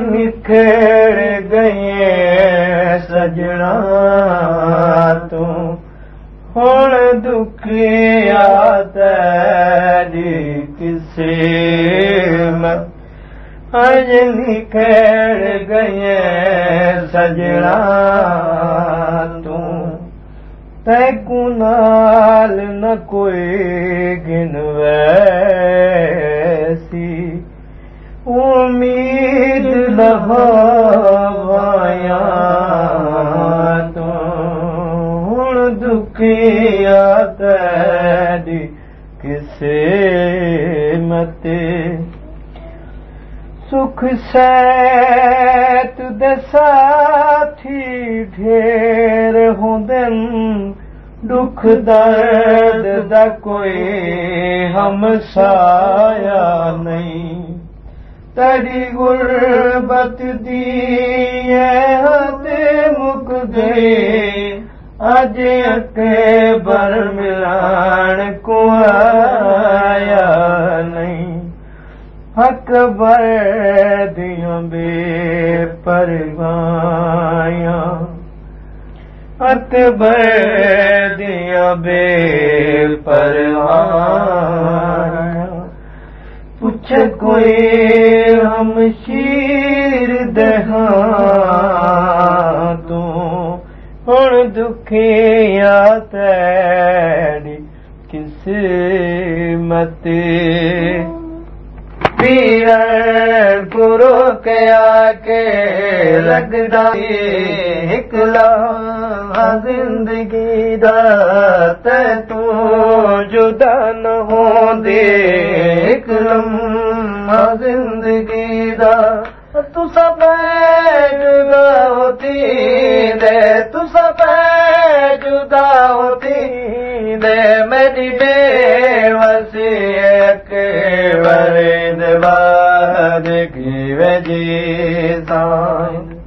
निखर गए सजना तूं। हुण दुखिया तेरी किसे गए सजना तूं तैकू नाल न कोई लहाया तो हुण दुखिया तेरी किसे मते सुख सैत दसाथी ढेर हुंदन दुख दर्द दा कोई हमसाया नहीं। तड़ी गुरबत दी हद मुक गए अज अके बर मिलान को हक बे परवाया दिया बे परवाया पुछ कोई हम शीर दहा तू। हुण दुखिया तैड़ी किस्मत पीर गुरु कया के लगदा हिकला जिंदगी दा ते तू दा। तू होती दे तू जुदा होती दे बेवसी के वरिंद बाद की वजी साईं